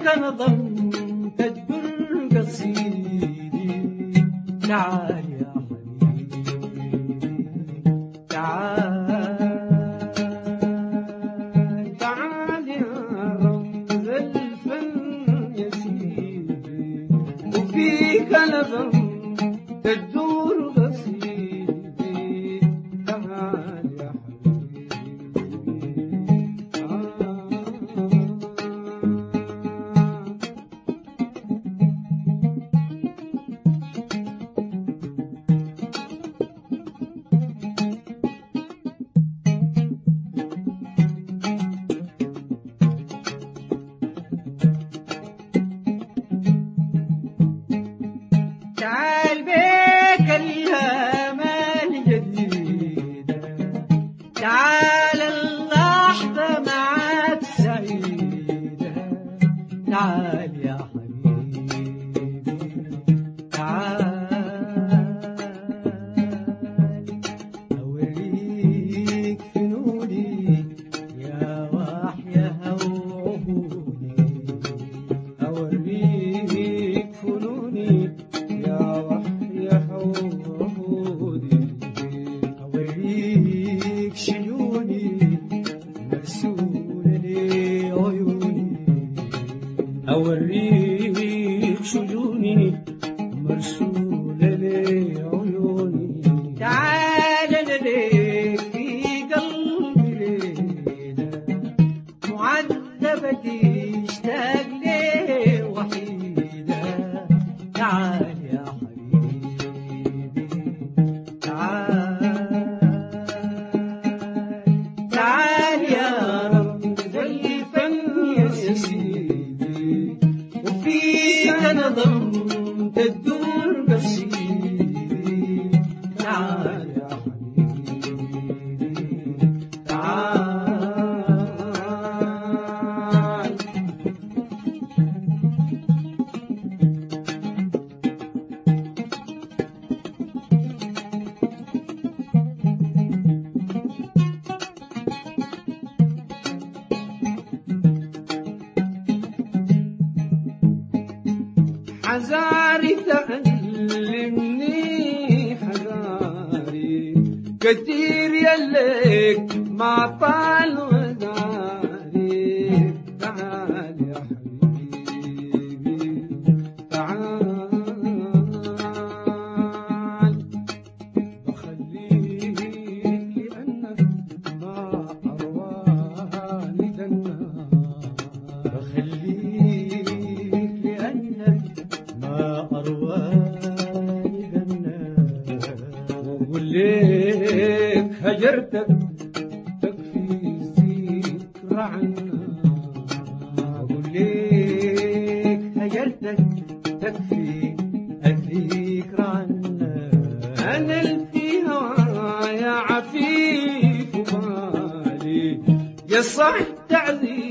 وفيك نظمت الدر قصيدي. تعال يا حبيبي تعال. يا رمز الفن حزاري تعلمني حزاري. كثير يلك ما طال لك هجرتك تكفي ذكرى عنا. أقول لك هجرتك تكفي الذكرى عنا. أنا الفي هوايا عفيف بالي يا صح تعذيبي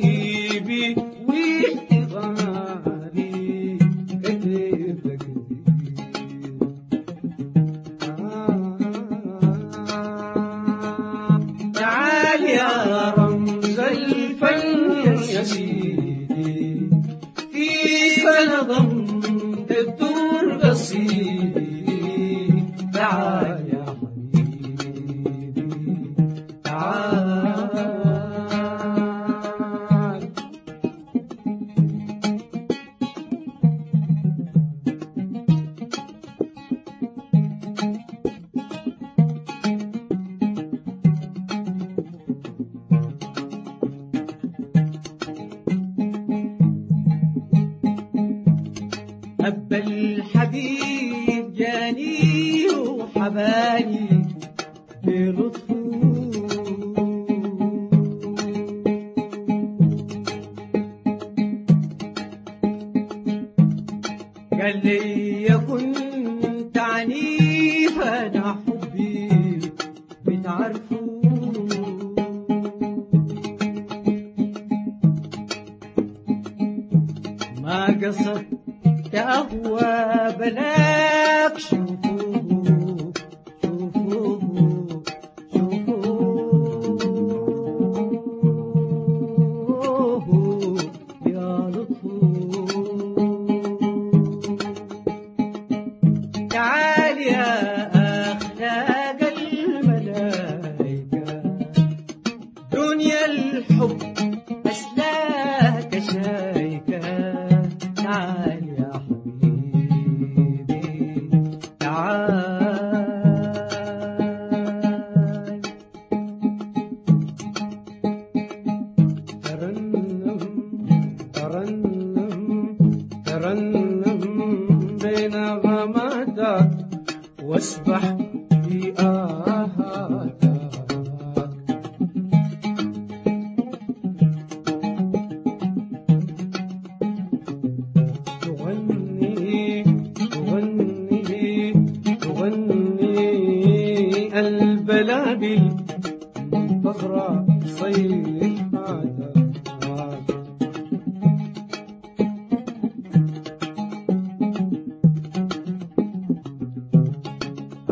الفن يا سيدي فيك نظمت الدور قصيدي تعال جاني وحباني بلطفه قال لي كنت عنيف أنا حبي بتعرفوا ما قصد تهوى بلاك واسبح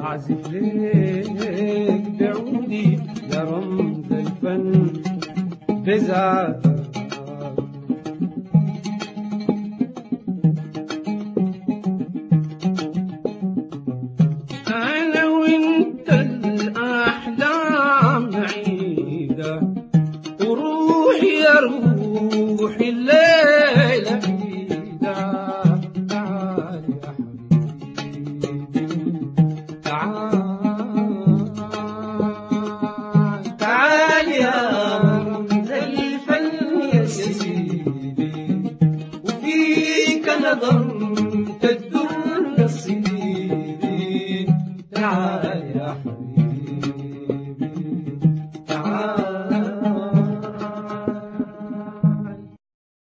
أعزف ليك بعودي يا رمز الفن. بزعتك yanadım